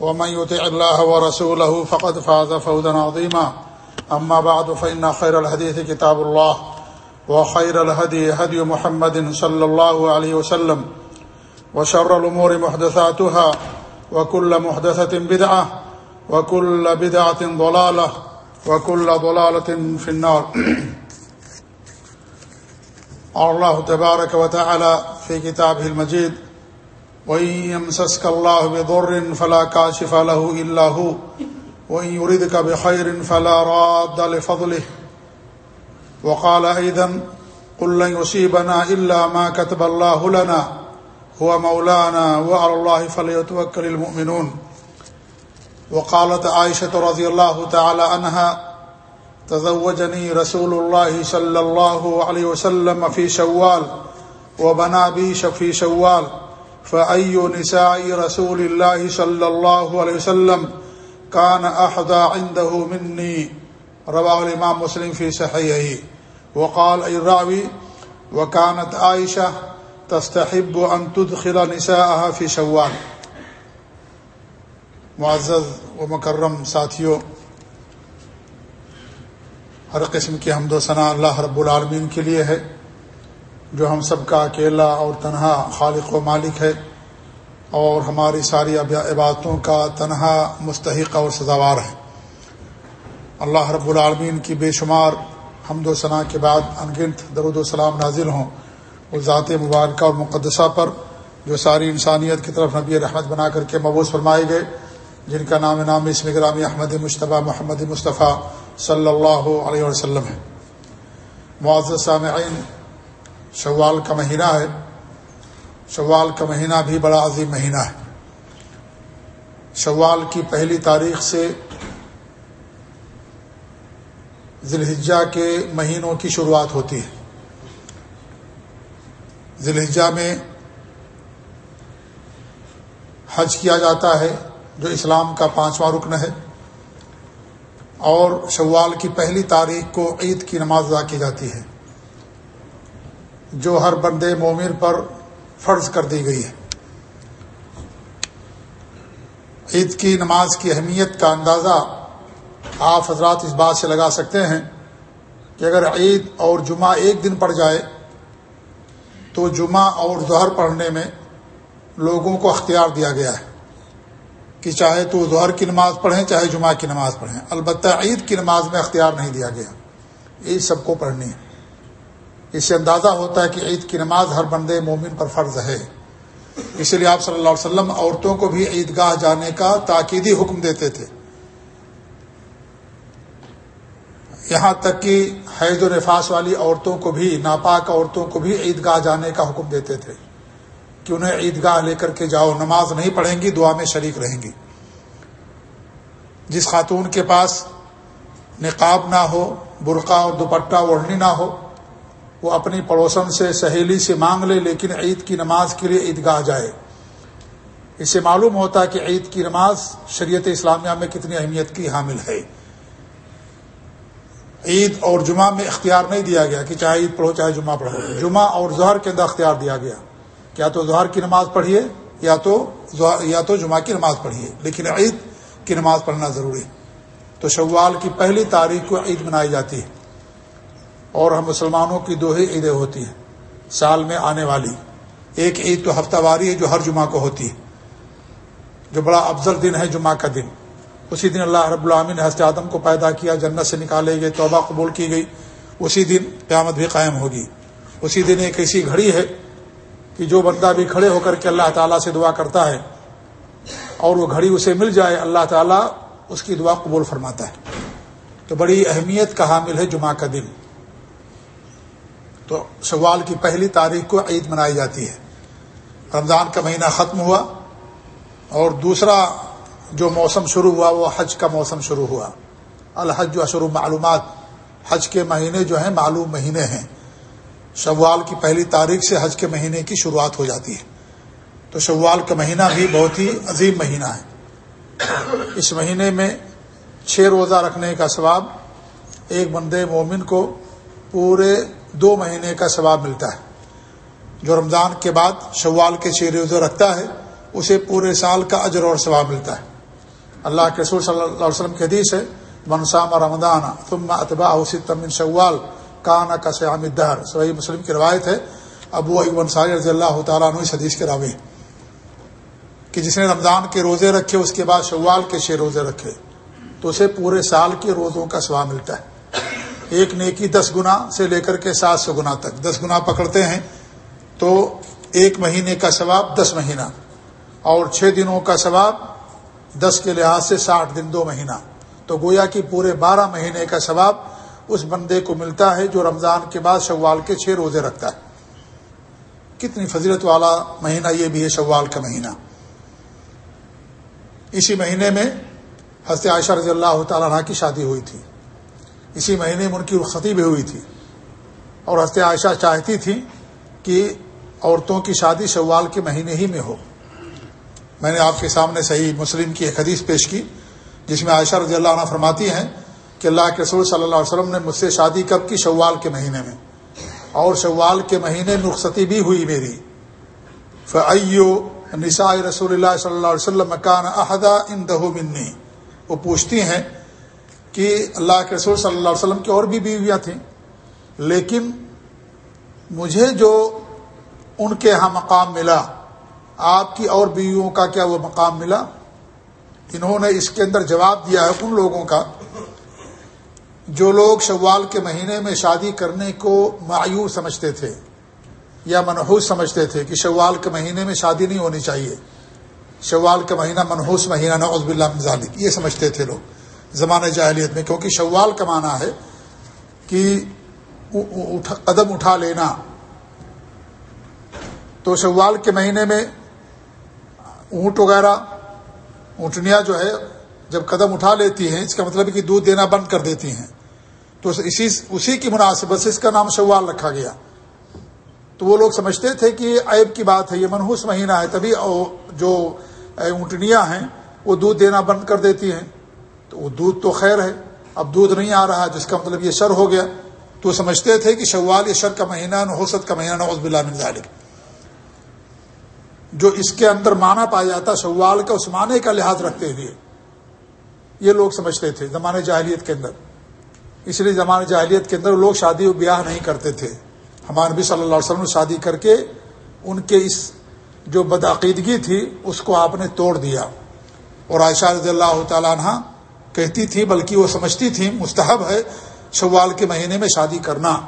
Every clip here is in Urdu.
ومن يطع الله ورسوله فقد فاز فوزا عظيما. أما بعد، فإن خير الحديث كتاب الله وخير الهدي هدي محمد صلى الله عليه وسلم وشر الأمور محدثاتها وكل محدثة بدعة وكل بدعة ضلالة وكل ضلالة في النار. اور اللہ تبارک و تعالی فی کتابه المجید وَإِن يَمْسَسْكَ اللَّهُ بِضُرٍّ فَلَا كَاشِفَ لَهُ إِلَّا هُوَ وَإِن يُرِدْكَ بِخَيْرٍ فَلَا رَادَّ لِفَضْلِهِ وقال أيضا قل لن يصيبنا إلا ما كتب الله لنا هو مولانا وعلى الله فليتوكل المؤمنون وقالت عائشة رضي الله تعالى عنها تزوجني رسول الله صلى الله عليه وسلم في شوال وبنى بي في شوال فأي نساء رسول الله صلى الله عليه وسلم كان أحدى عنده مني؟ رواه الإمام مسلم في صحيحه. وقال أي الراوي، وكانت عائشة تستحب أن تدخل نساءها في شوال. معزز و مکرم ساتھیوں ہر قسم کی حمد و ثناء اللہ رب العالمین کے لیے ہے۔ جو ہم سب کا اکیلا اور تنہا خالق و مالک ہے اور ہماری ساری عبادتوں کا تنہا، مستحق اور سزاوار ہے۔ اللہ رب العالمین کی بے شمار حمد و ثناء کے بعد انگنت، درود و سلام نازل ہوں۔ اس ذات مبارکہ اور مقدسہ پر جو ساری انسانیت کی طرف نبی رحمت بنا کر کے مبوس فرمائے گئے، جن کا نام نام اسم گرامی احمد مشتبہ محمد مصطفیٰ صلی اللہ علیہ وسلم ہے۔ معزز سامعین شوال کا مہینہ ہے۔ شوال کا مہینہ بھی بڑا عظیم مہینہ ہے۔ شوال کی پہلی تاریخ سے ذیلحجہ کے مہینوں کی شروعات ہوتی ہے۔ ذیلحجہ میں حج کیا جاتا ہے، جو اسلام کا پانچواں رکن ہے۔ اور شوال کی پہلی تاریخ کو عید کی نماز ادا کی جاتی ہے۔ جو ہر بندے مومن پر فرض کر دی گئی ہے۔ عید کی نماز کی اہمیت کا اندازہ آپ حضرات اس بات سے لگا سکتے ہیں کہ اگر عید اور جمعہ ایک دن پڑ جائے تو جمعہ اور ظہر پڑھنے میں لوگوں کو اختیار دیا گیا ہے کہ چاہے تو ظہر کی نماز پڑھیں، چاہے جمعہ کی نماز پڑھیں۔ البتہ عید کی نماز میں اختیار نہیں دیا گیا۔ عید سب کو پڑھنی ہے۔ اس سے اندازہ ہوتا ہے کہ عید کی نماز ہر بندے مومن پر فرض ہے۔ اسی لیے آپ صلی اللہ علیہ وسلم عورتوں کو بھی عیدگاہ جانے کا تاکیدی حکم دیتے تھے۔ یہاں تک کہ حید و نفاس والی عورتوں کو بھی، ناپاک عورتوں کو بھی عیدگاہ جانے کا حکم دیتے تھے کہ انہیں عیدگاہ لے کر کے جاؤ، نماز نہیں پڑھیں گی، دعا میں شریک رہیں گی۔ جس خاتون کے پاس نقاب نہ ہو، برقع اور دوپٹہ اوڑھنی نہ ہو وہ اپنی پڑوسن سے سہیلی سے مانگ لے، لیکن عید کی نماز کے لیے عیدگاہ جائے۔ اس سے معلوم ہوتا ہے کہ عید کی نماز شریعت اسلامیہ میں کتنی اہمیت کی حامل ہے۔ عید اور جمعہ میں اختیار نہیں دیا گیا کہ چاہے عید پڑھو، چاہے جمعہ پڑھو۔ جمعہ اور ظہر کے اندر اختیار دیا گیا۔ کیا تو ظہر کی نماز پڑھیے، یا تو یا تو جمعہ کی نماز پڑھیے۔ لیکن عید کی نماز پڑھنا ضروری تو شوال کی پہلی تاریخ کو عید منائی جاتی ہے۔ اور ہم مسلمانوں کی دو ہی عیدیں ہوتی ہیں، سال میں آنے والی۔ ایک عید تو ہفتہ واری ہے جو ہر جمعہ کو ہوتی ہے، جو بڑا افضل دن ہے جمعہ کا دن۔ اسی دن اللہ رب العامن نے حضرت آدم کو پیدا کیا، جنت سے نکالے گئے، توبہ قبول کی گئی۔ اسی دن قیامت بھی قائم ہوگی۔ اسی دن ایک ایسی گھڑی ہے کہ جو بندہ بھی کھڑے ہو کر کے اللہ تعالیٰ سے دعا کرتا ہے اور وہ گھڑی اسے مل جائے، اللہ تعالیٰ اس کی دعا قبول فرماتا ہے۔ تو بڑی اہمیت کا حامل ہے جمعہ کا دن۔ تو شوال کی پہلی تاریخ کو عید منائی جاتی ہے۔ رمضان کا مہینہ ختم ہوا اور دوسرا جو موسم شروع ہوا وہ حج کا موسم شروع ہوا۔ الحج جو اشر معلومات حج کے مہینے جو ہیں معلوم مہینے ہیں۔ شوال کی پہلی تاریخ سے حج کے مہینے کی شروعات ہو جاتی ہے۔ تو شوال کا مہینہ بھی بہت ہی عظیم مہینہ ہے۔ اس مہینے میں چھ روزہ رکھنے کا ثواب ایک بندے مومن کو پورے دو مہینے کا ثواب ملتا ہے۔ جو رمضان کے بعد شوال کے چھ روزے رکھتا ہے، اسے پورے سال کا اجر اور ثواب ملتا ہے۔ اللہ کے رسول صلی اللہ علیہ وسلم کی حدیث ہے منسام رمضان ثم اتباع تمن شوال کانا کا سیام دہر صحیح مسلم کی روایت ہے، ابو انصاری رضی اللہ تعالیٰ عنہ اس حدیث کے راوی کہ جس نے رمضان کے روزے رکھے، اس کے بعد شوال کے چھ روزے رکھے، تو اسے پورے سال کے روزوں کا ثواب ملتا ہے۔ ایک نیکی دس گنا سے لے کر کے سات سو گنا تک دس گنا پکڑتے ہیں تو ایک مہینے کا ثواب دس مہینہ اور چھ دنوں کا ثواب دس کے لحاظ سے ساٹھ دن دو مہینہ تو گویا کہ پورے بارہ مہینے کا ثواب اس بندے کو ملتا ہے جو رمضان کے بعد شوال کے چھ روزے رکھتا ہے۔ کتنی فضیلت والا مہینہ یہ بھی ہے، شوال کا مہینہ۔ اسی مہینے میں حضرت عائشہ رضی اللہ تعالیٰ عنہ کی شادی ہوئی تھی۔ اسی مہینے میں ان کی رخصتی بھی ہوئی تھی۔ اور حضرت عائشہ چاہتی تھی کہ عورتوں کی شادی شوال کے مہینے ہی میں ہو۔ میں نے آپ کے سامنے صحیح مسلم کی ایک حدیث پیش کی، جس میں عائشہ رضی اللہ عنہ فرماتی ہیں کہ اللہ کے رسول صلی اللہ علیہ وسلم نے مجھ سے شادی کب کی؟ شوال کے مہینے میں۔ اور شوال کے مہینے میں رخصتی بھی ہوئی میری۔ فعیو نساء رسول اللہ صلی اللہ علیہ وسلم مکان احدا ان دہو منی وہ پوچھتی ہیں کہ اللہ کے رسول صلی اللہ علیہ وسلم کی اور بھی بیویاں تھیں، لیکن مجھے جو ان کے ہاں مقام ملا، آپ کی اور بیویوں کا کیا وہ مقام ملا؟ انہوں نے اس کے اندر جواب دیا ہے ان لوگوں کا جو لوگ شوال کے مہینے میں شادی کرنے کو معیور سمجھتے تھے یا منحوس سمجھتے تھے کہ شوال کے مہینے میں شادی نہیں ہونی چاہیے۔ شوال کا مہینہ منحوس مہینہ، نعوذ باللہ من ذالک یہ سمجھتے تھے لوگ۔ زمانۂ جاہلیت میں، کیونکہ شوال کا معنی ہے کہ قدم اٹھا لینا۔ تو شوال کے مہینے میں اونٹ وغیرہ، اونٹنیاں جو ہے، جب قدم اٹھا لیتی ہیں، اس کا مطلب ہے کہ دودھ دینا بند کر دیتی ہیں۔ تو اسی اسی کی مناسبت سے اس کا نام شوال رکھا گیا۔ تو وہ لوگ سمجھتے تھے کہ یہ عیب کی بات ہے، یہ منحوس مہینہ ہے، تبھی جو اونٹنیاں ہیں، وہ دودھ دینا بند کر دیتی ہیں۔ تو وہ دودھ تو خیر ہے، اب دودھ نہیں آ رہا، جس کا مطلب یہ شر ہو گیا۔ تو سمجھتے تھے کہ شوال یہ شر کا مہینہ نحوست کا مہینہ نوز بلّہ من ذالک۔ جو اس کے اندر مانا پایا جاتا، شوال کا اس معنی کا لحاظ رکھتے ہوئے، یہ لوگ سمجھتے تھے زمانے جاہلیت کے اندر۔ اس لیے زمانے جاہلیت کے اندر لوگ شادی و بیاہ نہیں کرتے تھے۔ ہمارے نبی صلی اللہ علیہ وسلم نے شادی کر کے ان کے اس جو بدعقیدگی تھی، اس کو آپ نے توڑ دیا۔ اور عائشہ رضی اللہ تعالیٰ عنہ کہتی تھی بلکہ وہ سمجھتی تھی مستحب ہے شوال کے مہینے میں شادی کرنا۔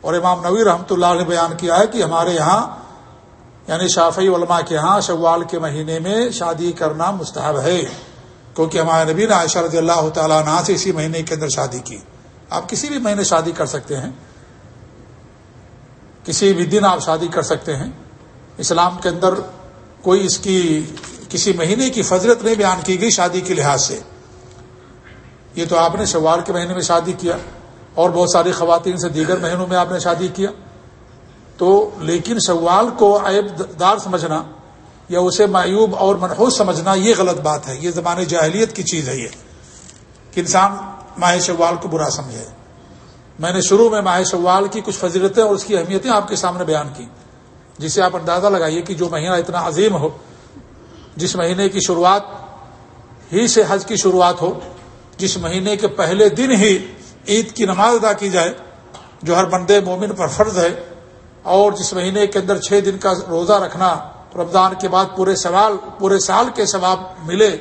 اور امام نوی رحمۃ اللہ نے بیان کیا ہے کہ ہمارے یہاں یعنی شافی علماء کے ہاں شوال کے مہینے میں شادی کرنا مستحب ہے۔ کیونکہ ہمارے نبی نے عائشہ رضی اللہ تعالیٰ عنہ سے اسی مہینے کے اندر شادی کی۔ آپ کسی بھی مہینے شادی کر سکتے ہیں۔ کسی بھی دن آپ شادی کر سکتے ہیں۔ اسلام کے اندر کوئی اس کی، کسی مہینے کی فضرت نہیں بیان کی گئی شادی کے لحاظ سے۔ یہ تو آپ نے شوال کے مہینے میں شادی کیا اور بہت ساری خواتین سے دیگر مہینوں میں آپ نے شادی کیا تو لیکن شوال کو عیب دار سمجھنا یا اسے معیوب اور منحوس سمجھنا یہ غلط بات ہے۔ یہ زمانے جاہلیت کی چیز ہے یہ کہ انسان ماہ شوال کو برا سمجھے۔ میں نے شروع میں ماہ شوال کی کچھ فضیلتیں اور اس کی اہمیتیں آپ کے سامنے بیان کی، جسے آپ اندازہ لگائیے کہ جو مہینہ اتنا عظیم ہو، جس مہینے کی شروعات ہی سے حج کی شروعات ہو جس مہینے کے پہلے دن ہی عید کی نماز ادا کی جائے، جو ہر بندے مومن پر فرض ہے، اور جس مہینے کے اندر چھ دن کا روزہ رکھنا، رمضان کے بعد پورے سوال، پورے سال کے ثواب ملے،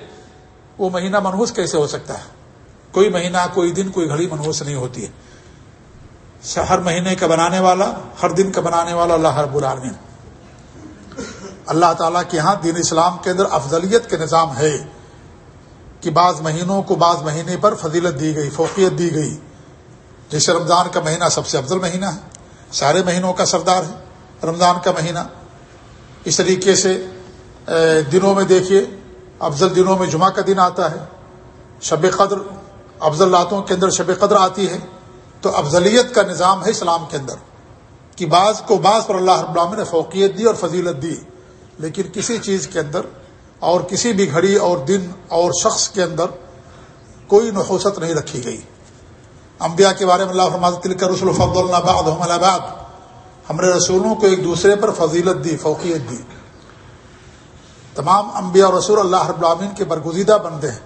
وہ مہینہ منحوس کیسے ہو سکتا ہے؟ کوئی مہینہ، کوئی دن، کوئی گھڑی منحوس نہیں ہوتی ہے۔ ہر مہینے کا بنانے والا، ہر دن کا بنانے والا اللہ ہر العالمین۔ اللہ تعالیٰ کے ہاں دین اسلام کے اندر افضلیت کے نظام ہے۔ کہ بعض مہینوں کو بعض مہینے پر فضیلت دی گئی، فوقیت دی گئی۔ جیسے رمضان کا مہینہ سب سے افضل مہینہ ہے، سارے مہینوں کا سردار ہے رمضان کا مہینہ۔ اس طریقے سے دنوں میں دیکھیے، افضل دنوں میں جمعہ کا دن آتا ہے۔ شب قدر، افضل راتوں کے اندر شب قدر آتی ہے۔ تو افضلیت کا نظام ہے اسلام کے اندر کہ بعض کو بعض پر اللہ رب نے فوقیت دی اور فضیلت دی۔ لیکن کسی چیز کے اندر اور کسی بھی گھڑی اور دن اور شخص کے اندر کوئی نحوست نہیں رکھی گئی۔ انبیاء کے بارے میں اللہ فرماتے تل کر رسول فض اللہ آباد ہم نے رسولوں کو ایک دوسرے پر فضیلت دی، فوقیت دی۔ تمام انبیاء اور رسول اللہ رب العامین کے برگزیدہ بندے ہیں۔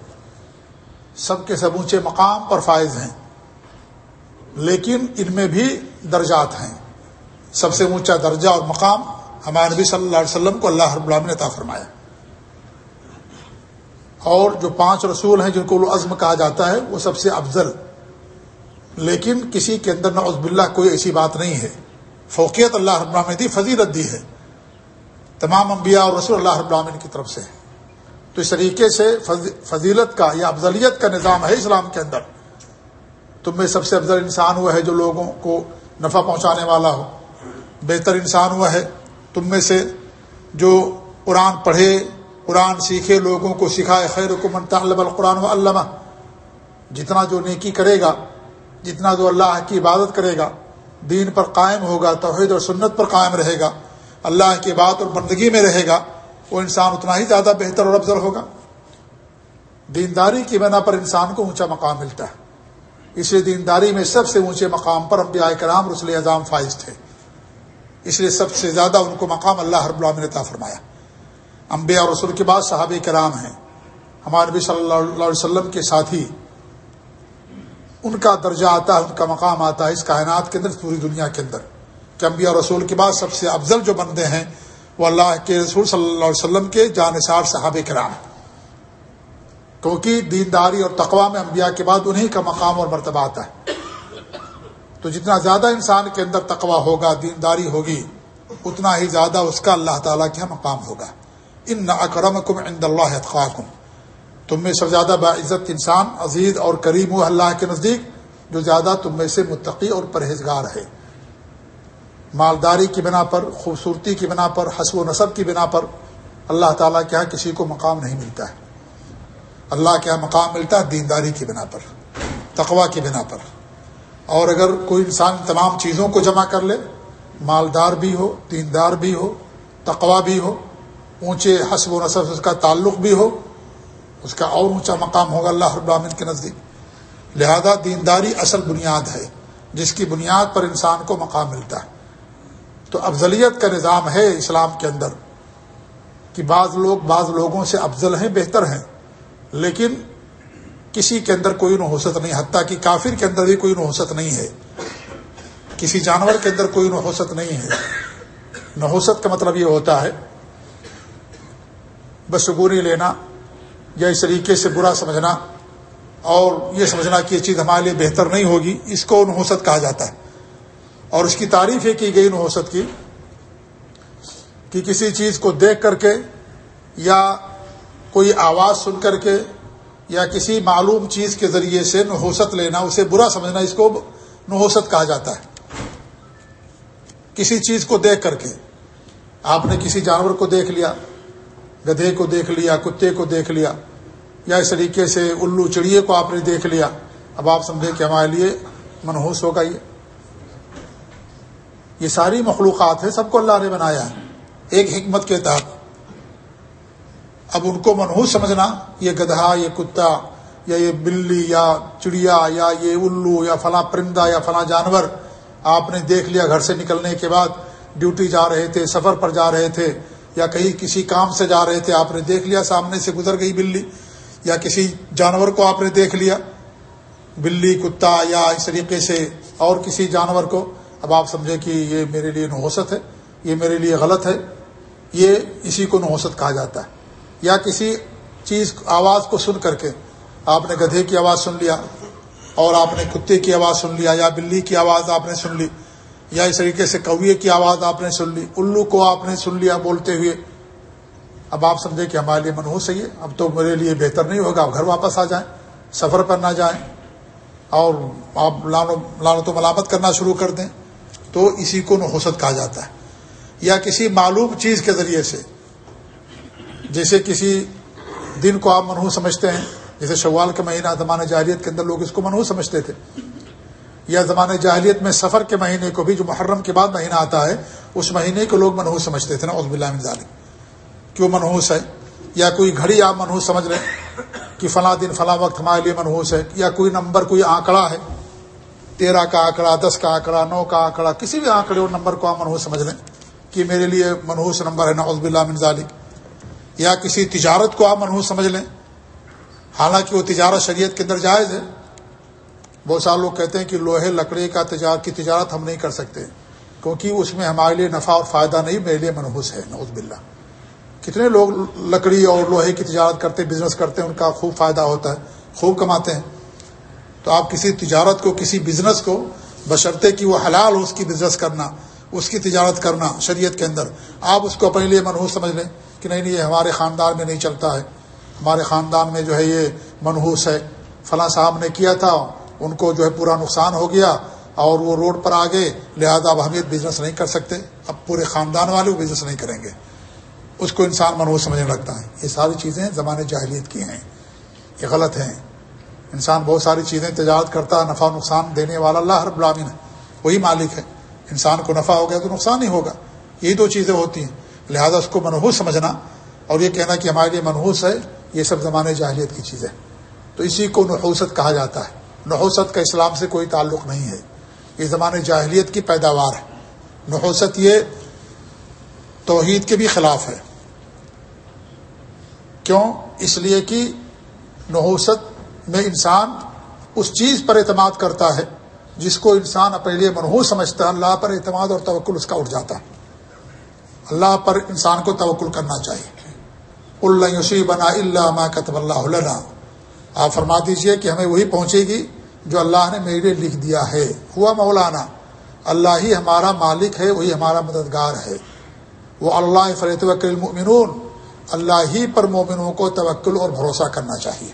سب کے سب اونچے مقام پر فائز ہیں۔ لیکن ان میں بھی درجات ہیں۔ سب سے اونچا درجہ اور مقام ہمارے نبی صلی اللہ علیہ وسلم کو اللہ رب العالمین نے عطا فرمایا۔ اور جو پانچ رسول ہیں جن کو عزم کہا جاتا ہے، وہ سب سے افضل۔ لیکن کسی کے اندر نعوذ باللہ کوئی ایسی بات نہیں ہے۔ فوقیت اللہ رب العالمین دی، فضیلت دی ہے۔ تمام انبیاء اور رسول اللہ رب العالمین کی طرف سے۔ تو اس طریقے سے فضیلت کا یا افضلیت کا نظام ہے اسلام کے اندر۔ تم میں سب سے افضل انسان ہوا ہے جو لوگوں کو نفع پہنچانے والا ہو۔ بہتر انسان ہوا ہے۔ تم میں سے جو قرآن پڑھے قرآن سیکھے، لوگوں کو سکھائے، خیر حکومت القرآن و علامہ جتنا جو نیکی کرے گا، جتنا جو اللہ کی عبادت کرے گا، دین پر قائم ہوگا، توحید اور سنت پر قائم رہے گا، اللہ کی بات اور بندگی میں رہے گا، وہ انسان اتنا ہی زیادہ بہتر اور افضل ہوگا۔ دینداری کی بنا پر انسان کو اونچا مقام ملتا ہے۔ اس لیے دینداری میں سب سے اونچے مقام پر انبیاء کرام رسول اعظام فائز تھے۔ اس لیے سب سے زیادہ ان کو مقام اللہ رب اللہ نے عطا فرمایا۔ انبیاء اور رسول کے بعد صحابہ کرام ہیں۔ ہمارے نبی صلی اللہ علیہ وسلم کے ساتھی، ان کا درجہ آتا ہے، ان کا مقام آتا ہے اس کائنات کے اندر، پوری دنیا کے اندر۔ کہ انبیاء اور رسول کے بعد سب سے افضل جو بندے ہیں، وہ اللہ کے رسول صلی اللہ علیہ وسلم کے جانصار صحاب کرام۔ کیونکہ دینداری اور تقوا میں انبیاء کے بعد انہی کا مقام اور مرتبہ آتا ہے۔ تو جتنا زیادہ انسان کے اندر تقوا ہوگا، دینداری ہوگی، اتنا ہی زیادہ اس کا اللہ تعالیٰ کے مقام ہوگا۔ ان نہ اکرم کم عند اللہ خواکم تم میں سب زیادہ باعزت انسان، عزیز اور کریم ہو اللہ کے نزدیک، جو زیادہ تم میں سے متقی اور پرہیزگار ہے۔ مالداری کی بنا پر، خوبصورتی کی بنا پر، حسب و نصب کی بنا پر اللہ تعالیٰ کے یہاں کسی کو مقام نہیں ملتا ہے۔ اللہ کے یہاں مقام ملتا ہے دینداری کی بنا پر تقوا کی بنا پر۔ اور اگر کوئی انسان تمام چیزوں کو جمع کر لے، مالدار بھی ہو، دیندار بھی ہو تقوا بھی ہو اونچے حسب و نصب سے اس کا تعلق بھی ہو، اس کا اور اونچا مقام ہوگا اللہ ابامن کے نزدیک۔ لہذا دینداری اصل بنیاد ہے، جس کی بنیاد پر انسان کو مقام ملتا ہے۔ تو افضلیت کا نظام ہے اسلام کے اندر کہ بعض لوگ بعض لوگوں سے افضل ہیں، بہتر ہیں، لیکن کسی کے اندر کوئی نحوست نہیں، حتیٰ کہ کافر کے اندر بھی کوئی نحوست نہیں ہے۔ کسی جانور کے اندر کوئی نحوست نہیں ہے۔ نحوست کا مطلب یہ ہوتا ہے بشگونی لینا یا اس طریقے سے برا سمجھنا اور یہ سمجھنا کہ یہ چیز ہمارے لیے بہتر نہیں ہوگی، اس کو نحوست کہا جاتا ہے۔ اور اس کی تعریف یہ کی گئی نحوست کی کہ کسی چیز کو دیکھ کر کے یا کوئی آواز سن کر کے یا کسی معلوم چیز کے ذریعے سے نحوست لینا، اسے برا سمجھنا، اس کو نحوست کہا جاتا ہے۔ کسی چیز کو دیکھ کر کے، آپ نے کسی جانور کو دیکھ لیا گدھے کو دیکھ لیا، کتے کو دیکھ لیا، یا اس طریقے سے الو چڑیے کو آپ نے دیکھ لیا۔ اب آپ سمجھے کہ ہمارے لیے منحوس ہوگا یہ یہ ساری مخلوقات ہیں، سب کو اللہ نے بنایا ہے۔ ایک حکمت کے تحت۔ اب ان کو منحوس سمجھنا، یہ گدھا، یہ کتا، یا یہ بلی، یا چڑیا، یا یہ الو، یا فلاں پرندہ، یا فلاں جانور۔ آپ نے دیکھ لیا گھر سے نکلنے کے بعد، ڈیوٹی جا رہے تھے، سفر پر جا رہے تھے۔ یا کہیں کسی کام سے جا رہے تھے آپ نے دیکھ لیا سامنے سے گزر گئی بلی، یا کسی جانور کو آپ نے دیکھ لیا، بلی، کتا یا اس طریقے سے اور کسی جانور کو۔ اب آپ سمجھیں کہ یہ میرے لیے نحوست ہے، یہ میرے لیے غلط ہے، یہ اسی کو نحوست کہا جاتا ہے۔ یا کسی چیز، آواز کو سن کر کے آپ نے گدھے کی آواز سن لیا اور آپ نے کتے کی آواز سن لیا یا بلی کی آواز آپ نے سن لی۔ یا اس طریقے سے کوے کی آواز آپ نے سن لی، الو کو آپ نے سن لیا بولتے ہوئے۔ اب آپ سمجھیں کہ ہمارے لیے منحوس ہے اب تو میرے لیے بہتر نہیں ہوگا، آپ گھر واپس آ جائیں، سفر پر نہ جائیں، اور آپ لانت و ملامت کرنا شروع کر دیں۔ تو اسی کو نحوست کہا جاتا ہے۔ یا کسی معلوم چیز کے ذریعے سے، جیسے کسی دن کو آپ منحوس سمجھتے ہیں، جیسے شوال کا مہینہ زمانۂ جاہلیت کے اندر لوگ اس کو منحوس سمجھتے تھے۔ یا زمانۂ جاہلیت میں سفر کے مہینے کو بھی جو محرم کے بعد مہینہ آتا ہے، اس مہینے کو لوگ منحوس سمجھتے تھے نا عزب اللہ ظالم کیوں منحوس ہے؟ یا کوئی گھڑی آپ منحوس سمجھ لیں کہ فلاں دن، فلاں وقت ہمارے لیے منحوس ہے، یا کوئی نمبر، کوئی آنکڑا ہے، تیرہ کا آنکڑا، دس کا آنکڑا، نو کا آنکڑا، کسی بھی آنکڑے اور نمبر کو آپ منحوس سمجھ لیں کہ میرے لیے منحوس نمبر ہے نا عزب اللہ ظالم یا کسی تجارت کو آپ منحوس سمجھ لیں، حالانکہ وہ تجارت شریعت کے اندر جائز ہے بہت سارے لوگ کہتے ہیں کہ لوہے لکڑی کا تجارت کی تجارت ہم نہیں کر سکتے، کیونکہ اس میں ہمارے لیے نفع اور فائدہ نہیں، میرے لیے منحوس ہے نوز باللہ۔ کتنے لوگ لکڑی اور لوہے کی تجارت کرتے بزنس کرتے ہیں، ان کا خوب فائدہ ہوتا ہے، خوب کماتے ہیں۔ تو آپ کسی تجارت کو، کسی بزنس کو بشرطے کہ وہ حلال ہو، اس کی بزنس کرنا، اس کی تجارت کرنا شریعت کے اندر، آپ اس کو اپنے لیے منحوس سمجھ لیں کہ نہیں نہیں، یہ ہمارے خاندان میں نہیں چلتا ہے۔ ہمارے خاندان میں جو ہے یہ منحوس ہے، فلاں صاحب نے کیا تھا ان کو جو ہے پورا نقصان ہو گیا اور وہ روڈ پر آ گئے لہذا اب ہم یہ بزنس نہیں کر سکتے۔ اب پورے خاندان والے وہ بزنس نہیں کریں گے۔ اس کو انسان منحوس سمجھنے لگتا ہے۔ یہ ساری چیزیں زمانے جاہلیت کی ہیں۔ یہ غلط ہیں۔ انسان بہت ساری چیزیں تجارت کرتا ہے نفع نقصان دینے والا اللہ رب العالمین ہے۔ وہی مالک ہے۔ انسان کو نفع ہو گیا تو نقصان ہی ہوگا۔ یہی دو چیزیں ہوتی ہیں۔ لہذا اس کو منحوس سمجھنا اور یہ کہنا کہ ہمارے لیے منحوس ہے، یہ سب زمانے جاہلیت کی چیزیں۔ تو اسی کو نحوست کہا جاتا ہے۔ نحوست کا اسلام سے کوئی تعلق نہیں ہے۔ یہ زمانے جاہلیت کی پیداوار ہے۔ نحوست یہ توحید کے بھی خلاف ہے۔ کیوں؟ اس لیے کہ نحوست میں انسان اس چیز پر اعتماد کرتا ہے جس کو انسان اپنے لیے منحوس سمجھتا ہے۔ اللہ پر اعتماد اور توکل اس کا اٹھ جاتا ہے۔ اللہ پر انسان کو توکل کرنا چاہیے۔ اللہ یوسی بنا اللہ کتب اللہ آپ فرما دیجیے کہ ہمیں وہی پہنچے گی جو اللہ نے میرے لکھ دیا ہے۔ ہوا مولانا، اللہ ہی ہمارا مالک ہے، وہی ہمارا مددگار ہے۔ وہ اللہ فرت المؤمنون، اللہ ہی پر مومنوں کو توکل اور بھروسہ کرنا چاہیے۔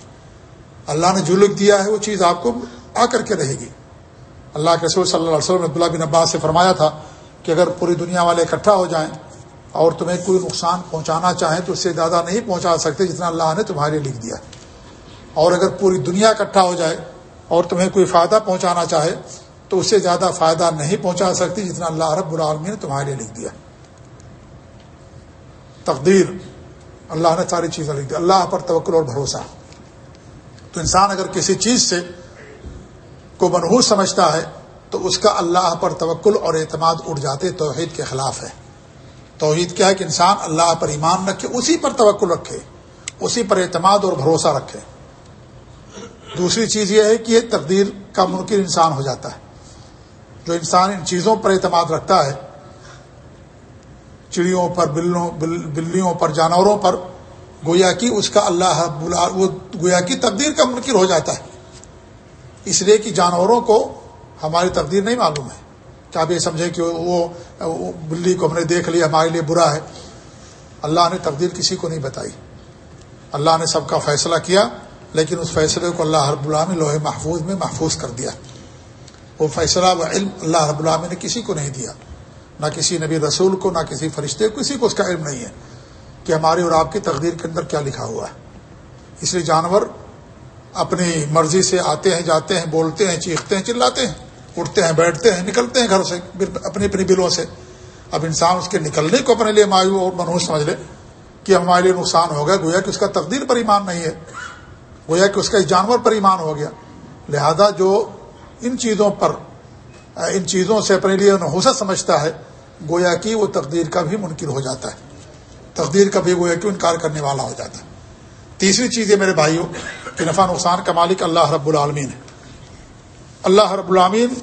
اللہ نے جو لکھ دیا ہے، وہ چیز آپ کو آ کر کے رہے گی۔ اللہ کے رسول صلی اللہ علیہ وسلم عبداللہ بن عباس سے فرمایا تھا کہ اگر پوری دنیا والے اکٹھا ہو جائیں اور تمہیں کوئی نقصان پہنچانا چاہیں تو اس سے زیادہ نہیں پہنچا سکتے جتنا اللہ نے تمہارے لکھ دیا۔ اور اگر پوری دنیا اکٹھا ہو جائے اور تمہیں کوئی فائدہ پہنچانا چاہے تو اس سے زیادہ فائدہ نہیں پہنچا سکتی جتنا اللہ رب العالمین نے تمہارے لیے لکھ دیا۔ تقدیر، اللہ نے ساری چیزیں لکھ دی۔ اللہ پر توکل اور بھروسہ۔ تو انسان اگر کسی چیز سے کو منحوس سمجھتا ہے تو اس کا اللہ پر توکل اور اعتماد اٹھ جاتے، توحید کے خلاف ہے۔ توحید کیا ہے کہ انسان اللہ پر ایمان رکھے، اسی پر توقل رکھے، اسی پر اعتماد اور بھروسہ رکھے۔ دوسری چیز یہ ہے کہ یہ تقدیر کا منکر انسان ہو جاتا ہے۔ جو انسان ان چیزوں پر اعتماد رکھتا ہے، چڑیوں پر، بلوں بلیوں پر، جانوروں پر، گویا کی اس کا اللہ وہ گویا کی تقدیر کا منکر ہو جاتا ہے۔ اس لیے کہ جانوروں کو ہماری تقدیر نہیں معلوم ہے۔ کیا آپ یہ سمجھیں کہ وہ بلی کو ہم نے دیکھ لیا، ہمارے لیے برا ہے؟ اللہ نے تقدیر کسی کو نہیں بتائی۔ اللہ نے سب کا فیصلہ کیا۔ لیکن اس فیصلے کو اللہ رب العامی لوہے محفوظ میں محفوظ کر دیا۔ وہ فیصلہ و علم اللہ رب العامی نے کسی کو نہیں دیا۔ نہ کسی نبی رسول کو، نہ کسی فرشتے کو، کسی کو اس کا علم نہیں ہے کہ ہماری اور آپ کی تقدیر کے اندر کیا لکھا ہوا ہے۔ اس لیے جانور اپنی مرضی سے آتے ہیں، جاتے ہیں، بولتے ہیں، چیختے ہیں، چلاتے ہیں، اٹھتے ہیں، بیٹھتے ہیں، نکلتے ہیں گھر سے، اپنی اپنی بلوں سے۔ اب انسان اس کے نکلنے کو اپنے لیے مایو اور منحوس سمجھ لے کہ ہمارے لیے نقصان ہوگا، گویا کہ اس کا تقدیر پر ایمان نہیں ہے۔ گویا کہ اس کا اس جانور پر ایمان ہو گیا۔ لہذا جو ان چیزوں پر، ان چیزوں سے اپنے لیے نحوست سمجھتا ہے، گویا کہ وہ تقدیر کا بھی منکر ہو جاتا ہے۔ تقدیر کا بھی گویا کہ انکار کرنے والا ہو جاتا ہے۔ تیسری چیز ہے میرے بھائیوں، کہ نفع نقصان کا مالک اللہ رب العالمین ہے۔ اللہ رب العامین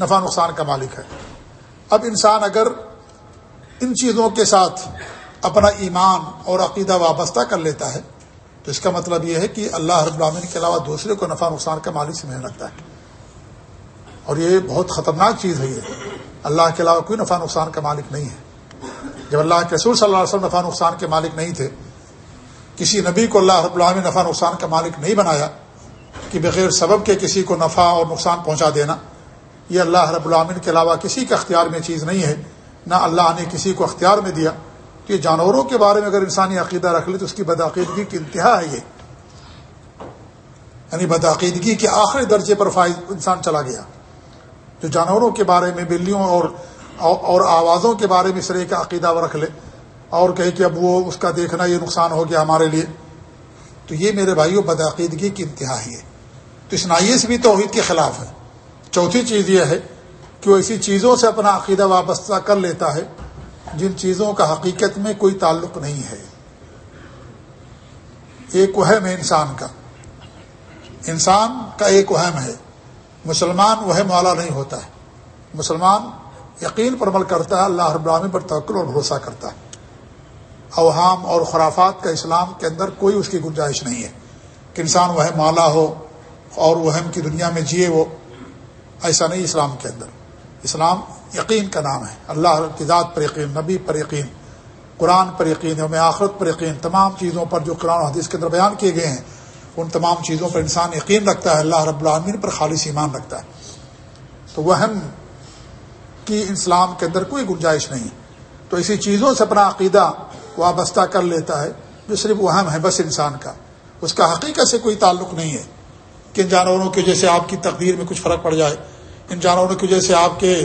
نفع نقصان کا مالک ہے۔ اب انسان اگر ان چیزوں کے ساتھ اپنا ایمان اور عقیدہ وابستہ کر لیتا ہے تو اس کا مطلب یہ ہے کہ اللہ رب العالمین کے علاوہ دوسرے کو نفع نقصان کا مالک سے محنت رکھتا ہے۔ اور یہ بہت خطرناک چیز ہے یہ۔ اللہ کے علاوہ کوئی نفع نقصان کا مالک نہیں ہے۔ جب اللہ کے رسول صلی اللہ علیہ وسلم نفع نقصان کے مالک نہیں تھے، کسی نبی کو اللہ رب العالمین نفع نقصان کا مالک نہیں بنایا کہ بغیر سبب کے کسی کو نفع اور نقصان پہنچا دینا، یہ اللہ رب العامن کے علاوہ کسی کے اختیار میں چیز نہیں ہے، نہ اللہ نے کسی کو اختیار میں دیا۔ تو یہ جانوروں کے بارے میں اگر انسانی عقیدہ رکھ لے تو اس کی بدعقیدگی کی انتہا ہے یہ۔ یعنی بدعقیدگی کے آخری درجے پر فائز انسان چلا گیا۔ جو جانوروں کے بارے میں، بلیوں اور اور آوازوں کے بارے میں اس طرح کا عقیدہ رکھ لے۔ اور کہے کہ اب وہ اس کا دیکھنا یہ نقصان ہو گیا ہمارے لیے۔ تو یہ میرے بھائیوں بدعقیدگی کی انتہا ہے تو اس نائیے سے بھی توحید کے خلاف ہے۔ چوتھی چیز یہ ہے کہ وہ ایسی چیزوں سے اپنا عقیدہ وابستہ کر لیتا ہے۔ جن چیزوں کا حقیقت میں کوئی تعلق نہیں ہے۔ ایک وہم ہے انسان کا۔ انسان کا ایک وہم ہے۔ مسلمان وہ مولا نہیں ہوتا ہے۔ مسلمان یقین پر عمل کرتا ہے، اللہ رب العالمین پر توقل اور بھروسہ کرتا ہے۔ اوہام اور خرافات کا اسلام کے اندر کوئی اس کی گنجائش نہیں ہے۔ کہ انسان وہ مالا ہو اور وہم کی دنیا میں جیے وہ، ایسا نہیں اسلام کے اندر۔ اسلام یقین کا نام ہے۔ اللہ کی ذات پر یقین، نبی پر یقین، قرآن پر یقین، یوم آخرت پر یقین، تمام چیزوں پر جو قرآن و حدیث کے اندر بیان کیے گئے ہیں، ان تمام چیزوں پر انسان یقین رکھتا ہے، اللہ رب العالمین پر خالص ایمان رکھتا ہے۔ تو وہم کی اسلام کے اندر کوئی گنجائش نہیں۔ تو اسی چیزوں سے اپنا عقیدہ وابستہ کر لیتا ہے، جو صرف وہم ہے، بس انسان کا۔ اس کا حقیقت سے کوئی تعلق نہیں ہے کہ ان جانوروں کی وجہ سے آپ کی تقدیر میں کچھ فرق پڑ جائے، ان جانوروں کی وجہ سے آپ کے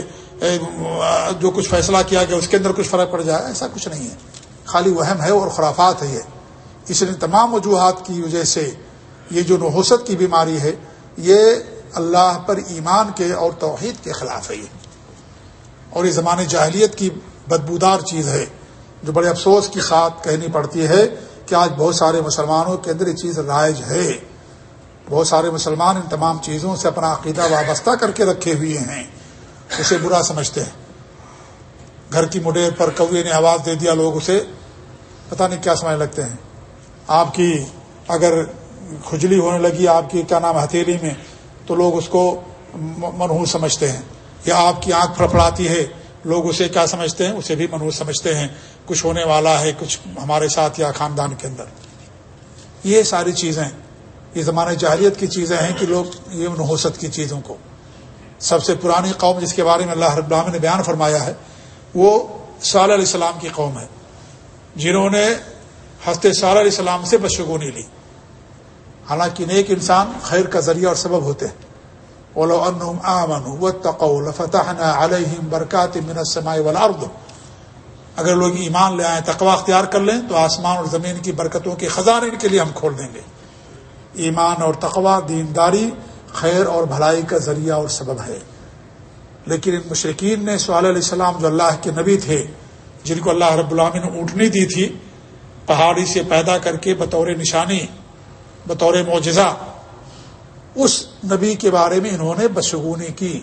جو کچھ فیصلہ کیا گیا، اس کے اندر کچھ فرق پڑ جائے، ایسا کچھ نہیں ہے۔ خالی وہم ہے اور خرافات ہے یہ۔ اس لیے تمام وجوہات کی وجہ سے یہ جو نحوست کی بیماری ہے، یہ اللہ پر ایمان کے اور توحید کے خلاف ہے یہ۔ اور یہ زمانے جاہلیت کی بدبودار چیز ہے، جو بڑے افسوس کی ساتھ کہنی پڑتی ہے کہ آج بہت سارے مسلمانوں کے اندر یہ چیز رائج ہے۔ بہت سارے مسلمان ان تمام چیزوں سے اپنا عقیدہ وابستہ کر کے رکھے ہوئے ہیں۔ اسے برا سمجھتے ہیں۔ گھر کی مڈیر پر کوے نے آواز دے دیا، لوگ اسے پتہ نہیں کیا سمجھ لگتے ہیں۔ آپ کی اگر کھجلی ہونے لگی، آپ کی کیا نام ہتھیلی میں، تو لوگ اس کو منحوس سمجھتے ہیں۔ یا آپ کی آنکھ پھڑپڑاتی ہے، لوگ اسے کیا سمجھتے ہیں؟ اسے بھی منحوس سمجھتے ہیں۔ کچھ ہونے والا ہے، کچھ ہمارے ساتھ یا خاندان کے اندر۔ یہ ساری چیزیں، یہ زمانۂ جاہلیت کی چیزیں ہیں کہ لوگ یہ نحوست کی چیزوں کو سب سے پرانی قوم جس کے بارے میں اللہ رب العالمین نے بیان فرمایا ہے، وہ صلی علیہ السلام کی قوم ہے، جنہوں نے ہست صلی علیہ السلام سے بشگونی لی۔ حالانکہ نیک انسان خیر کا ذریعہ اور سبب ہوتے ہیں۔ برکات من السماء والارض اگر لوگ ایمان لے آئیں تقوا اختیار کر لیں، تو آسمان اور زمین کی برکتوں کے خزانے ان کے لیے ہم کھول دیں گے۔ ایمان اور تقوا دینداری خیر اور بھلائی کا ذریعہ اور سبب ہے۔ لیکن ان مشرقین نے صلی علیہ السلام جو اللہ کے نبی تھے، جن کو اللہ رب العالمین نے اونٹنی دی تھی، پہاڑی سے پیدا کر کے بطور نشانی، بطور معجزہ، اس نبی کے بارے میں انہوں نے بشگونی کی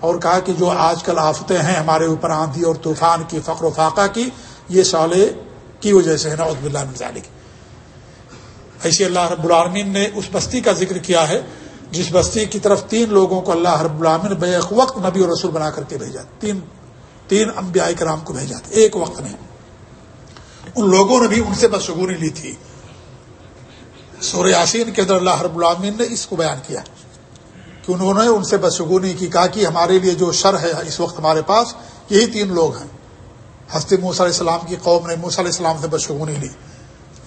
اور کہا کہ جو آج کل آفتیں ہیں ہمارے اوپر آندھی اور طوفان کی فقر و فاقہ کی، یہ صالح کی وجہ سے ہے نا عدب اللہ ذالک ایسے اللہ رب العالمین نے اس بستی کا ذکر کیا ہے جس بستی کی طرف تین لوگوں کو اللہ رب العالمین بیک وقت نبی اور رسول بنا کر کے بھیجا تین تین انبیاء کرام کو بھیجا تھا ایک وقت میں ان لوگوں نے بھی ان سے بشگونی لی تھی۔ سورہ یاسین کے اندر اللہ رب العالمین نے اس کو بیان کیا کہ انہوں نے ان سے بشگونی کی، کہا کہ ہمارے لیے جو شر ہے اس وقت ہمارے پاس، یہی تین لوگ ہیں۔ ہستی موسیٰ علیہ السلام کی قوم نے موسیٰ علیہ السلام سے بشگونی لی۔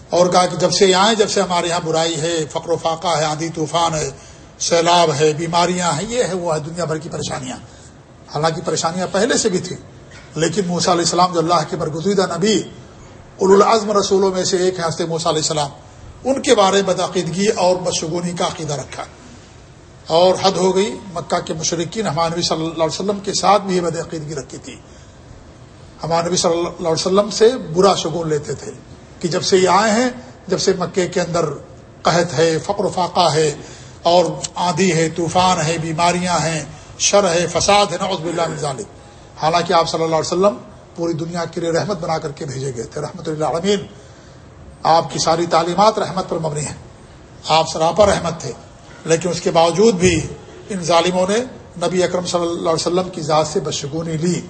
اور کہا کہ جب سے آئیں جب سے ہمارے یہاں برائی ہے، فقر و فاقہ ہے، آندھی طوفان ہے سیلاب ہے، بیماریاں ہیں، یہ ہے، وہ ہے دنیا بھر کی پریشانیاں۔ حالانکہ پریشانیاں پہلے سے بھی تھیں، لیکن موسیٰ علیہ السلام جو اللہ کے برگزیدہ نبی العزم رسولوں میں سے ایک ہے ہنستے موسیٰ علیہ السلام۔ ان کے بارے میں بدعقیدگی اور بدشگونی کا عقیدہ رکھا۔ اور حد ہو گئی، مکہ کے مشرقین ہمارے نبی صلی اللہ علیہ وسلم کے ساتھ بھی یہ بدعقیدگی رکھی تھی۔ ہمارے نبی صلی اللہ علیہ وسلم سے برا شگون لیتے تھے کہ جب سے یہ آئے ہیں، جب سے مکے کے اندر قحط ہے، فقر و فاقہ ہے اور آندھی ہے، طوفان ہے، بیماریاں ہیں، شر ہے، فساد ہے، نعوذ باللہ من ذالک۔ حالانکہ آپ صلی اللہ علیہ وسلم پوری دنیا کے لیے رحمت بنا کر کے بھیجے گئے تھے۔ رحمت اللہ عالمین آپ کی ساری تعلیمات رحمت پر مبنی ہیں۔ آپ سراپا رحمت تھے، لیکن اس کے باوجود بھی ان ظالموں نے نبی اکرم صلی اللہ علیہ وسلم کی ذات سے بشگونی لی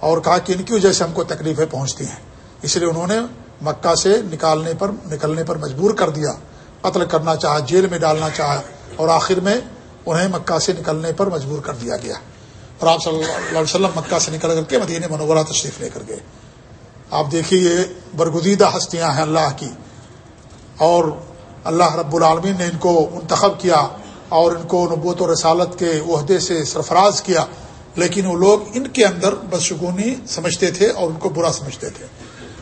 اور کہا کہ ان کی وجہ سے ہم کو تکلیفیں پہنچتی ہیں۔ اس لیے انہوں نے مکہ سے نکالنے پر، نکلنے پر مجبور کر دیا۔ قتل کرنا چاہا، جیل میں ڈالنا چاہا۔ اور آخر میں انہیں مکہ سے نکلنے پر مجبور کر دیا گیا۔ اور آپ صلی اللہ علیہ وسلم مکہ سے نکل کر کے مدینہ منورہ تشریف لے کر گئے۔ آپ دیکھیے یہ برگزیدہ ہستیاں ہیں اللہ کی۔ اور اللہ رب العالمین نے ان کو منتخب کیا اور ان کو نبوت و رسالت کے عہدے سے سرفراز کیا، لیکن وہ لوگ ان کے اندر بدشگونی سمجھتے تھے اور ان کو برا سمجھتے تھے۔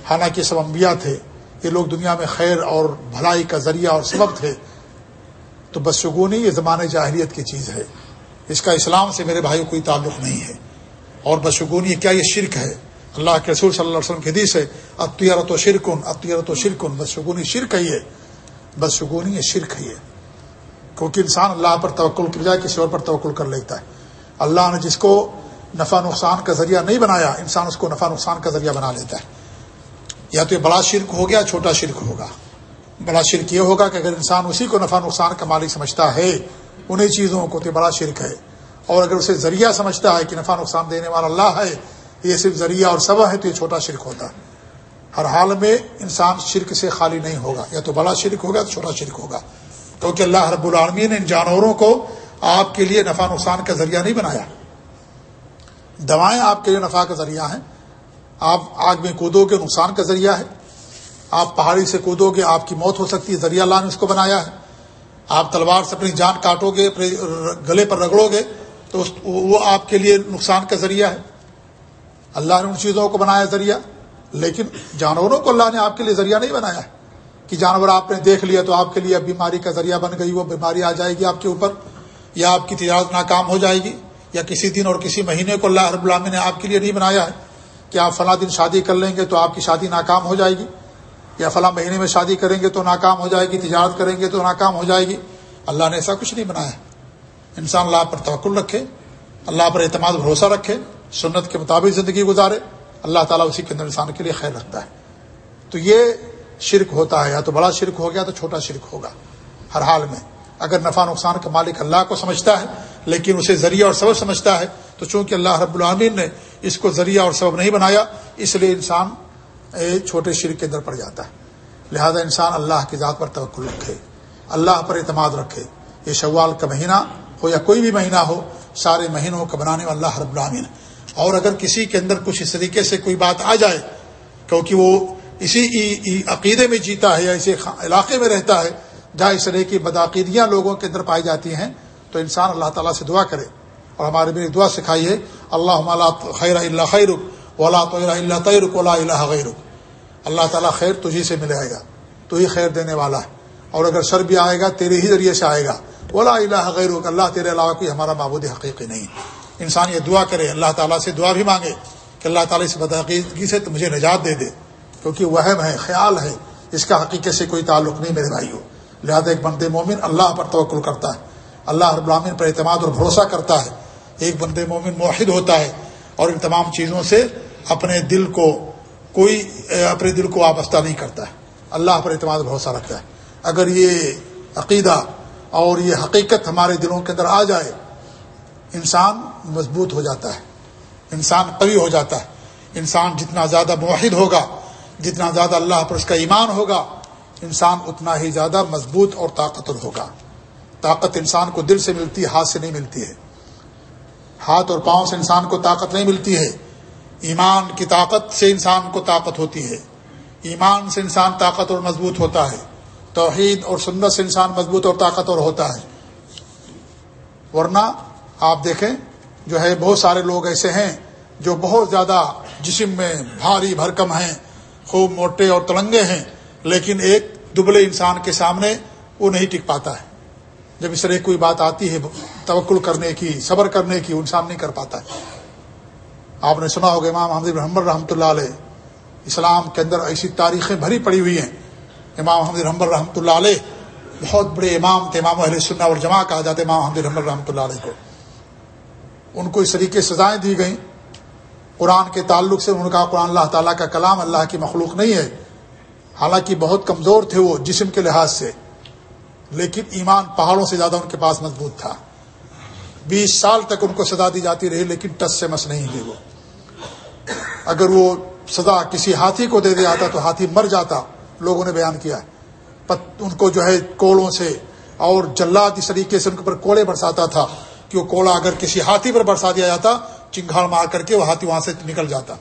حالانکہ سب انبیاء تھے، یہ لوگ دنیا میں خیر اور بھلائی کا ذریعہ اور سبب تھے۔ تو بدشگونی یہ زمانے جاہلیت کی چیز ہے۔ اس کا اسلام سے میرے بھائیوں کوئی تعلق نہیں ہے۔ اور بدشگونی کیا یہ شرک ہے؟ اللہ کے رسول صلی اللہ علیہ وسلم کے حدیث ہے اطیرت و شرکن اطیرت و شرکن بدشگونی شرک ہے یہ۔ بدشگونی یہ شرک ہے یہ۔ کیونکہ انسان اللہ پر توقل کی بجائے کسی اور پر توقل کر لیتا ہے۔ اللہ نے جس کو نفع نقصان کا ذریعہ نہیں بنایا، انسان اس کو نفع نقصان کا ذریعہ بنا لیتا ہے۔ یا تو یہ بڑا شرک ہو گیا چھوٹا شرک ہوگا۔ بڑا شرک یہ ہوگا کہ اگر انسان اسی کو نفع نقصان کا مالک سمجھتا ہے، انہیں چیزوں کو تو بڑا شرک ہے۔ اور اگر اسے ذریعہ سمجھتا ہے کہ نفع نقصان دینے والا اللہ ہے، یہ صرف ذریعہ اور سبا ہے تو یہ چھوٹا شرک ہوتا۔ ہے ہر حال میں انسان شرک سے خالی نہیں ہوگا، یا تو بڑا شرک ہوگا تو چھوٹا شرک ہوگا۔ کیونکہ اللہ رب العالمین نے ان جانوروں کو آپ کے لیے نفع نقصان کا ذریعہ نہیں بنایا۔ دوائیں آپ کے لیے نفع کا ذریعہ ہیں، آپ آگ میں کودو گے نقصان کا ذریعہ ہے۔ آپ پہاڑی سے کودو گے، آپ کی موت ہو سکتی ہے، ذریعہ اللہ نے اس کو بنایا ہے۔ آپ تلوار سے اپنی جان کاٹو گے، اپنے گلے پر رگڑو گے، تو وہ آپ کے لیے نقصان کا ذریعہ ہے۔ اللہ نے ان چیزوں کو بنایا ذریعہ، لیکن جانوروں کو اللہ نے آپ کے لیے ذریعہ نہیں بنایا ہے۔ کہ جانور آپ نے دیکھ لیا تو آپ کے لیے بیماری کا ذریعہ بن گئی، وہ بیماری آ جائے گی آپ کے اوپر، یا آپ کی تجارت ناکام ہو جائے گی، یا کسی دن اور کسی مہینے کو اللہ رب العالمین نے آپ کے لیے نہیں بنایا ہے کہ آپ فلاں دن شادی کر لیں گے تو آپ کی شادی ناکام ہو جائے گی۔ یا فلاں مہینے میں شادی کریں گے تو ناکام ہو جائے گی، تجارت کریں گے تو ناکام ہو جائے گی۔ اللہ نے ایسا کچھ نہیں بنایا۔ انسان اللہ پر توقل رکھے، اللہ پر اعتماد، بھروسہ رکھے، سنت کے مطابق زندگی گزارے۔ اللہ تعالیٰ اسی کے اندر انسان کے لیے خیر رکھتا ہے۔ تو یہ شرک ہوتا ہے، یا تو بڑا شرک ہو گیا تو چھوٹا شرک ہوگا۔ ہر حال میں، اگر نفع نقصان کا مالک اللہ کو سمجھتا ہے، لیکن اسے ذریعہ اور سبب سمجھتا ہے، تو چونکہ اللہ رب العامین نے اس کو ذریعہ اور سبب نہیں بنایا، اس لیے انسان چھوٹے شرک کے اندر پڑ جاتا ہے۔ لہذا انسان اللہ کی ذات پر توقع رکھے، اللہ پر اعتماد رکھے۔ یہ شوال کا مہینہ ہو یا کوئی بھی مہینہ ہو، سارے مہینوں کا بنانے والا اللہ رب العامین اور اگر کسی کے اندر کچھ اس طریقے سے کوئی بات آ جائے، کیونکہ وہ اسی عقیدے میں جیتا ہے یا اسی علاقے میں رہتا ہے، جہاں اس طرح کی بدعقیدیاں لوگوں کے اندر پائی جاتی ہیں، تو انسان اللہ تعالیٰ سے دعا کرے۔ اور ہمارے میری دعا سکھائی ہے اللہ خیر اللہ خیر ولا تو اللہ تیرک ولا اللہ غیر اللہ تعالیٰ خیر تجھی سے ملے گا، تو ہی خیر دینے والا ہے۔ اور اگر شر بھی آئے گا، تیرے ہی ذریعے سے آئے گا۔ ولا اللہ غیر اللہ تیرے علاوہ کوئی ہمارا معبود حقیقی نہیں۔ انسان یہ دعا کرے، اللہ تعالیٰ سے دعا بھی مانگے کہ اللہ تعالیٰ اس بدعقیدگی سے مجھے نجات دے دے، کیونکہ وہم ہے، خیال ہے، اس کا حقیقت سے کوئی تعلق نہیں میرے بھائی ہو لہٰذا ایک بندے مومن اللہ پر توقل کرتا ہے، اللہ رب العالمین پر اعتماد اور بھروسہ کرتا ہے۔ ایک بندے مومن موحد ہوتا ہے اور ان تمام چیزوں سے اپنے دل کو کوئی اپنے دل کو وابستہ نہیں کرتا ہے۔ اللہ پر اعتماد بھروسہ رکھتا ہے۔ اگر یہ عقیدہ اور یہ حقیقت ہمارے دلوں کے اندر آ جائے، انسان مضبوط ہو جاتا ہے۔ انسان قوی ہو جاتا ہے۔ انسان جتنا زیادہ موحد ہوگا، جتنا زیادہ اللہ پر اس کا ایمان ہوگا، انسان اتنا ہی زیادہ مضبوط اور طاقتور ہوگا۔ طاقت انسان کو دل سے ملتی ہے، ہاتھ سے نہیں ملتی ہے۔ ہاتھ اور پاؤں سے انسان کو طاقت نہیں ملتی ہے۔ ایمان کی طاقت سے انسان کو طاقت ہوتی ہے۔ ایمان سے انسان طاقت اور مضبوط ہوتا ہے۔ توحید اور سنت سے انسان مضبوط اور طاقتور ہوتا ہے۔ ورنہ آپ دیکھیں، جو ہے، بہت سارے لوگ ایسے ہیں جو بہت زیادہ جسم میں بھاری بھرکم ہیں، خوب موٹے اور تلنگے ہیں، لیکن ایک دبلے انسان کے سامنے وہ نہیں ٹک پاتا ہے۔ جب اس طرح کوئی بات آتی ہے، توکل کرنے کی، صبر کرنے کی انسان نہیں کر پاتا ہے۔ آپ نے سنا ہوگا امام حمد رحمر رحمۃ اللہ علیہ، اسلام کے اندر ایسی تاریخیں بھری پڑی ہوئی ہیں۔ امام حمد رحمر رحمۃ اللہ علیہ بہت بڑے امام تھے، امام اہل سنہ اور جمع کہا جاتا ہے امام حمد رحمر رحمۃ اللہ علیہ کو۔ ان کو اس طریقے سزائیں دی گئیں۔ قرآن کے تعلق سے ان کا قرآن اللہ تعالیٰ کا کلام اللہ کی مخلوق نہیں ہے۔ حالانکہ بہت کمزور تھے وہ جسم کے لحاظ سے، لیکن ایمان پہاڑوں سے زیادہ ان کے پاس مضبوط تھا۔ بیس سال تک ان کو سزا دی جاتی رہی، لیکن ٹس سے مس نہیں ہوئی وہ۔ اگر وہ سزا کسی ہاتھی کو دے دیا جاتا تو ہاتھی مر جاتا، لوگوں نے بیان کیا ان کو جو ہے کوڑوں سے اور جلات اس طریقے سے ان کے اوپر کوڑے برساتا تھا کہ وہ کوڑا اگر کسی ہاتھی پر برسا دیا جاتا، چنگھاڑ مار کر کے وہ ہاتھی وہاں سے نکل جاتا۔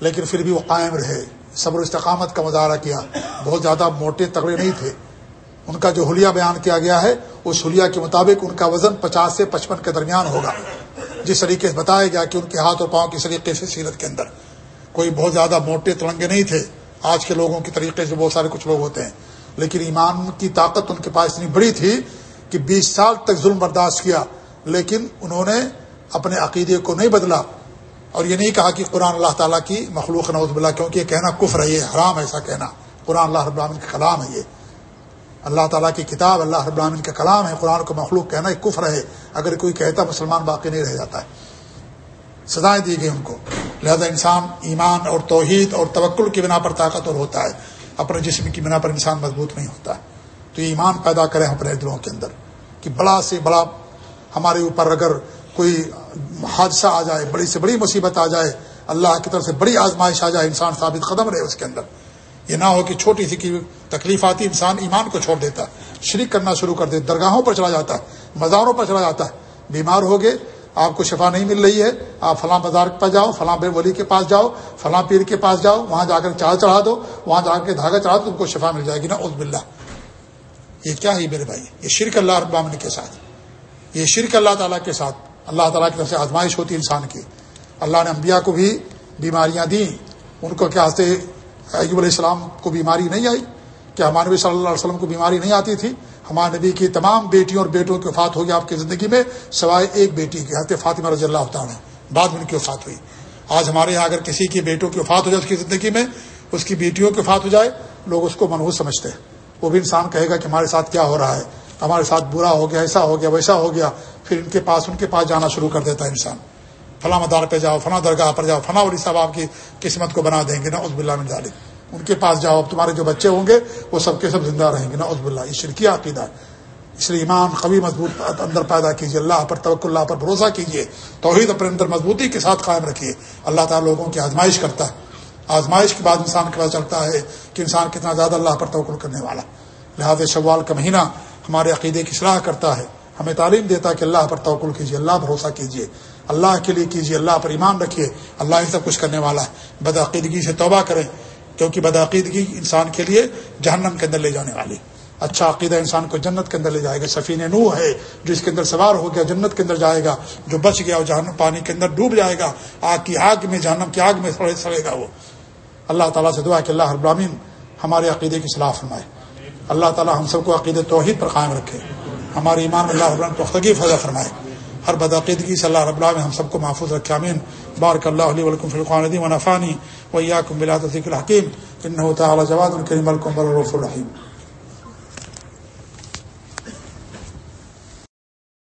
لیکن پھر بھی وہ قائم رہے۔ صبر استقامت کا مظاہرہ کیا۔ بہت زیادہ موٹے تگڑے نہیں تھے۔ ان کا جو حلیہ بیان کیا گیا ہے، اس حلیہ کے مطابق ان کا وزن پچاس سے پچپن کے درمیان ہوگا۔ جس طریقے سے بتایا گیا کہ ان کے ہاتھ اور پاؤں کی طریقے سے سیرت کے اندر، کوئی بہت زیادہ موٹے ترنگے نہیں تھے۔ آج کے لوگوں کی طریقے سے بہت سارے کچھ لوگ ہوتے ہیں۔ لیکن ایمان کی طاقت ان کے پاس اتنی بڑی تھی کہ بیس سال تک ظلم برداشت کیا۔ لیکن انہوں نے اپنے عقیدے کو نہیں بدلا۔ اور یہ نہیں کہا کہ قرآن اللہ تعالیٰ کی مخلوق نوز بلا کیونکہ یہ کہنا کفر ہے، یہ حرام ایسا کہنا۔ قرآن اللہ رب العالمین کا کلام ہے یہ۔ اللہ تعالیٰ کی کتاب، اللہ رب العالمین کا کلام ہے قرآن کو مخلوق کہنا ایک کفر ہے، اگر کوئی کہتا مسلمان باقی نہیں رہ جاتا ہے۔ سزائیں دی گئی ان کو۔ لہذا انسان ایمان اور توحید اور توکل کی بنا پر طاقتور ہوتا ہے۔ اپنے جسم کی بنا پر انسان مضبوط نہیں ہوتا ہے۔ تو یہ ایمان پیدا کریں اپنے دلوں کے اندر کہ بڑا سے بڑا ہمارے اوپر اگر کوئی حادثہ آ جائے، بڑی سے بڑی مصیبت آ جائے، اللہ کی طرف سے بڑی آزمائش آ جائے، انسان ثابت قدم رہے اس کے اندر۔ یہ نہ ہو کہ چھوٹی سی کی تکلیف آتی، انسان ایمان کو چھوڑ دیتا، شریک کرنا شروع کر دے درگاہوں پر چلا جاتا ہے مزاروں پر چلا جاتا ہے بیمار ہو گئے، آپ کو شفا نہیں مل رہی ہے، آپ فلاں بازار پر جاؤ، فلاں بے ولی کے پاس جاؤ، فلاں پیر کے پاس جاؤ، وہاں جا کر چار چڑھا دو، وہاں جا کے دھاگا چڑھا دو، تم کو شفا مل جائے گی نا عزب اللہ یہ کیا ہے میرے بھائی؟ یہ شرک اللہ رب العالمین کے ساتھ۔ یہ شرک اللہ تعالیٰ کے ساتھ۔ اللہ تعالیٰ کی طرف سے آزمائش ہوتی انسان کی۔ اللہ نے انبیاء کو بھی بیماریاں دیں، ان کو کیا سے ایوب علیہ السلام کو بیماری نہیں آئی؟ کیا ہمارے نبی صلی اللہ علیہ وسلم کو بیماری نہیں آتی تھی، ہمارے نبی کی تمام بیٹیوں اور بیٹوں کی وفات ہوگی آپ کی زندگی میں، سوائے ایک بیٹی کی، حضرت فاطمہ رضی اللہ تعالیٰ بعد میں ان کی وفات ہوئی۔ آج ہمارے یہاں اگر کسی کی بیٹوں کی وفات ہو جائے، اس کی زندگی میں اس کی بیٹیوں کی وفات ہو جائے، لوگ اس کو منحوس سمجھتے ہیں۔ وہ بھی انسان کہے گا کہ ہمارے ساتھ کیا ہو رہا ہے۔ ہمارے ساتھ برا ہو گیا، ایسا ہو گیا، ویسا ہو گیا، پھر ان کے پاس، ان کے پاس جانا شروع کر دیتا ہے انسان۔ فلاں مدار پہ جاؤ، فلاں درگاہ پر جاؤ، فلاں ولی صاحب آپ کی قسمت کو بنا دیں گے نا عزب اللہ میں ان کے پاس جاؤ، اب تمہارے جو بچے ہوں گے، وہ سب کے سب زندہ رہیں گے نا عزب اللہ یہ شرکیہ عقیدہ ہے۔ اس لیے ایمان قوی، مضبوط اندر پیدا کیجیے اللہ پر توقع اللہ پر بھروسہ کیجیے توحید اپنے اندر مضبوطی کے ساتھ قائم رکھیے۔ اللہ تعالیٰ لوگوں کی آزمائش کرتا ہے۔ آزمائش کے بعد انسان کے پاس چلتا ہے کہ انسان کتنا زیادہ اللہ پر توقل کرنے والا لہٰذا شوال کا مہینہ ہمارے عقیدے کی صلاح کرتا ہے۔ ہمیں تعلیم دیتا ہے کہ اللہ پر توقل کیجیے اللہ بھروسہ کیجیے اللہ کے لیے کیجیے اللہ پر ایمان رکھیے۔ اللہ ہی سب کچھ کرنے والا ہے۔ بدعقیدگی سے توبہ کریں۔ کیونکہ بدعقیدگی انسان کے لیے جہنم کے اندر لے جانے والی اچھا عقیدہ انسان کو جنت کے اندر لے جائے گا۔ سفین نو ہے جو اس کے اندر سوار ہو گیا، جنت کے اندر جائے گا، جو بچ گیا وہ جہنم، پانی کے اندر ڈوب جائے گا۔ آگ کی آگ میں، جہنم کی آگ میں سڑے سڑے گا وہ۔ اللہ تعالیٰ سے دعا کہ اللہ ابراہین ہمارے عقیدے کی صلاح فرمائے۔ اللہ تعالیٰ ہم سب کو عقید توحید پر قائم رکھے۔ ہمارے ایمان اللہ ابراہین پختگی فضا فرمائے۔ ہر بدعقیدگی صلی اللہ رب العالمین ہم سب کو محفوظ رکھے امین بارک اللہ علیہ ولکم فی فرقان و نفانی ویاکم بلا تذکر الحکیم. ان تعالی جواد الکریم الکم الرف الرحیم.